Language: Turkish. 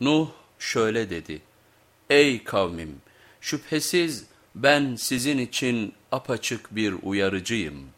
Nuh şöyle dedi, ey kavmim şüphesiz ben sizin için apaçık bir uyarıcıyım.''